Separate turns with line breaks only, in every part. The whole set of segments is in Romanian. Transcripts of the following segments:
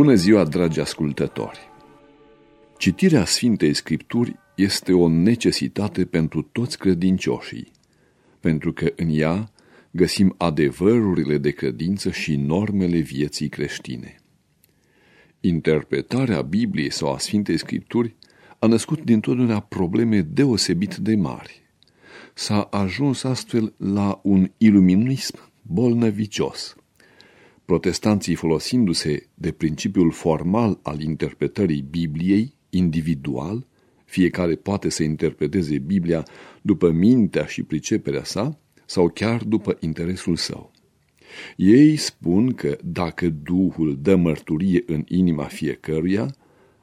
Bună ziua, dragi ascultători! Citirea Sfintei Scripturi este o necesitate pentru toți credincioșii, pentru că în ea găsim adevărurile de credință și normele vieții creștine. Interpretarea Bibliei sau a Sfintei Scripturi a născut dintotdeauna probleme deosebit de mari. S-a ajuns astfel la un iluminism bolnăvicios – protestanții folosindu-se de principiul formal al interpretării Bibliei, individual, fiecare poate să interpreteze Biblia după mintea și priceperea sa sau chiar după interesul său. Ei spun că dacă Duhul dă mărturie în inima fiecăruia,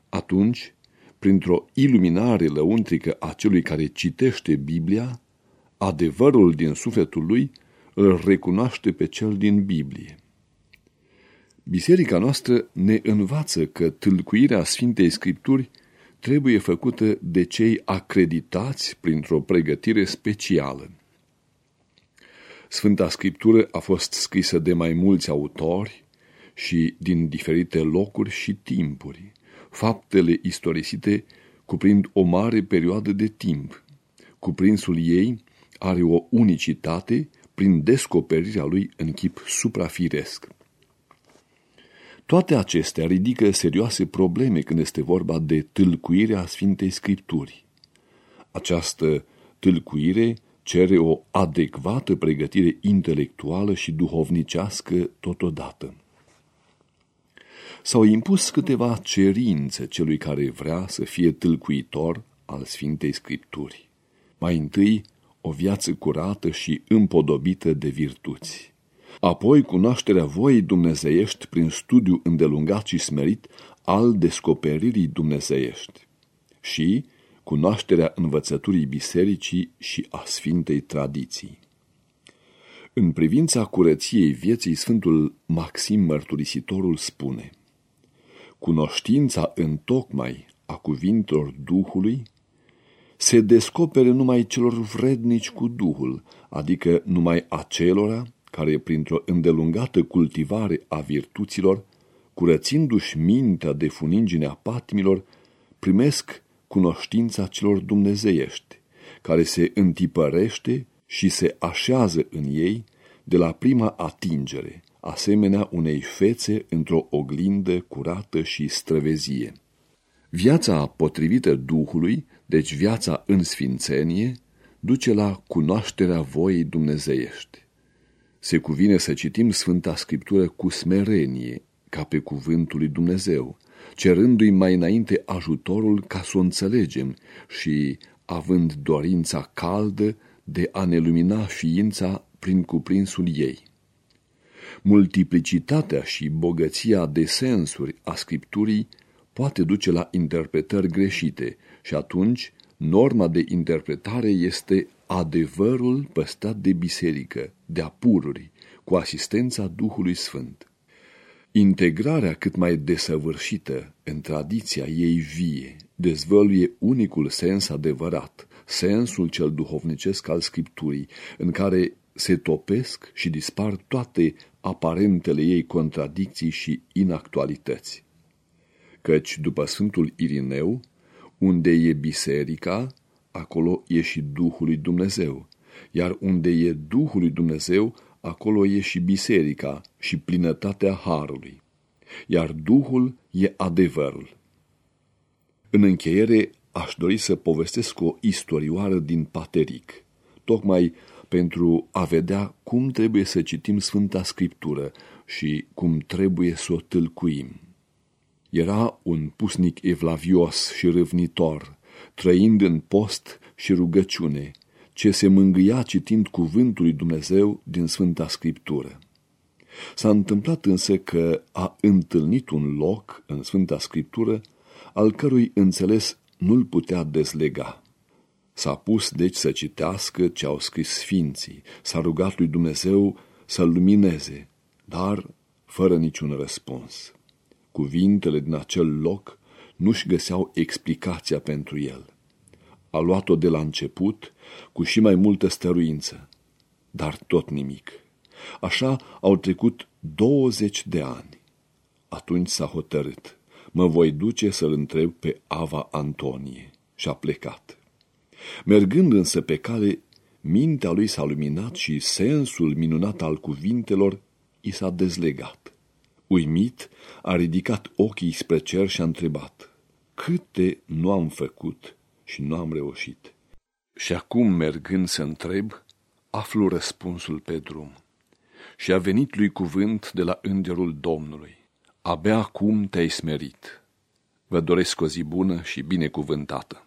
atunci, printr-o iluminare lăuntrică a celui care citește Biblia, adevărul din sufletul lui îl recunoaște pe cel din Biblie. Biserica noastră ne învață că tâlcuirea Sfintei Scripturi trebuie făcută de cei acreditați printr-o pregătire specială. Sfânta Scriptură a fost scrisă de mai mulți autori și din diferite locuri și timpuri. Faptele istorisite cuprind o mare perioadă de timp. Cuprinsul ei are o unicitate prin descoperirea lui în chip suprafiresc. Toate acestea ridică serioase probleme când este vorba de tâlcuirea Sfintei Scripturi. Această tâlcuire cere o adecvată pregătire intelectuală și duhovnicească totodată. S-au impus câteva cerințe celui care vrea să fie tâlcuitor al Sfintei Scripturi. Mai întâi, o viață curată și împodobită de virtuți apoi cunoașterea voii dumnezeiești prin studiu îndelungat și smerit al descoperirii dumnezeiești și cunoașterea învățăturii bisericii și a sfintei tradiții. În privința curăției vieții, Sfântul Maxim Mărturisitorul spune Cunoștința în tocmai a cuvintelor Duhului se descopere numai celor vrednici cu Duhul, adică numai acelora care, printr-o îndelungată cultivare a virtuților, curățindu-și mintea de funinginea patimilor, primesc cunoștința celor dumnezeiești, care se întipărește și se așează în ei de la prima atingere, asemenea unei fețe într-o oglindă curată și străvezie. Viața potrivită Duhului, deci viața în sfințenie, duce la cunoașterea voii dumnezeiești se cuvine să citim Sfânta Scriptură cu smerenie, ca pe cuvântul lui Dumnezeu, cerându-i mai înainte ajutorul ca să o înțelegem și având dorința caldă de a ne lumina ființa prin cuprinsul ei. Multiplicitatea și bogăția de sensuri a Scripturii poate duce la interpretări greșite și atunci norma de interpretare este adevărul păstrat de biserică, de apururi, cu asistența Duhului Sfânt. Integrarea cât mai desăvârșită în tradiția ei vie dezvăluie unicul sens adevărat, sensul cel duhovnicesc al Scripturii, în care se topesc și dispar toate aparentele ei contradicții și inactualități. Căci, după Sfântul Irineu, unde e biserica, acolo e și Duhul lui Dumnezeu, iar unde e Duhul lui Dumnezeu, acolo e și biserica și plinătatea Harului, iar Duhul e adevărul. În încheiere, aș dori să povestesc o istorioară din Pateric, tocmai pentru a vedea cum trebuie să citim Sfânta Scriptură și cum trebuie să o tâlcuim. Era un pusnic evlavios și râvnitor, trăind în post și rugăciune, ce se mângâia citind cuvântul lui Dumnezeu din Sfânta Scriptură. S-a întâmplat însă că a întâlnit un loc în Sfânta Scriptură al cărui înțeles nu-l putea dezlega. S-a pus deci să citească ce au scris sfinții, s-a rugat lui Dumnezeu să-l lumineze, dar fără niciun răspuns. Cuvintele din acel loc nu-și găseau explicația pentru el. A luat-o de la început cu și mai multă stăruință, dar tot nimic. Așa au trecut 20 de ani. Atunci s-a hotărât. Mă voi duce să-l întreb pe Ava Antonie. Și a plecat. Mergând însă pe cale, mintea lui s-a luminat și sensul minunat al cuvintelor i s-a dezlegat. Uimit, a ridicat ochii spre cer și a întrebat, câte nu am făcut și nu am reușit. Și acum, mergând să întreb, aflu răspunsul pe drum. Și a venit lui cuvânt de la îngerul Domnului. Abia acum te-ai smerit. Vă doresc o zi bună și binecuvântată.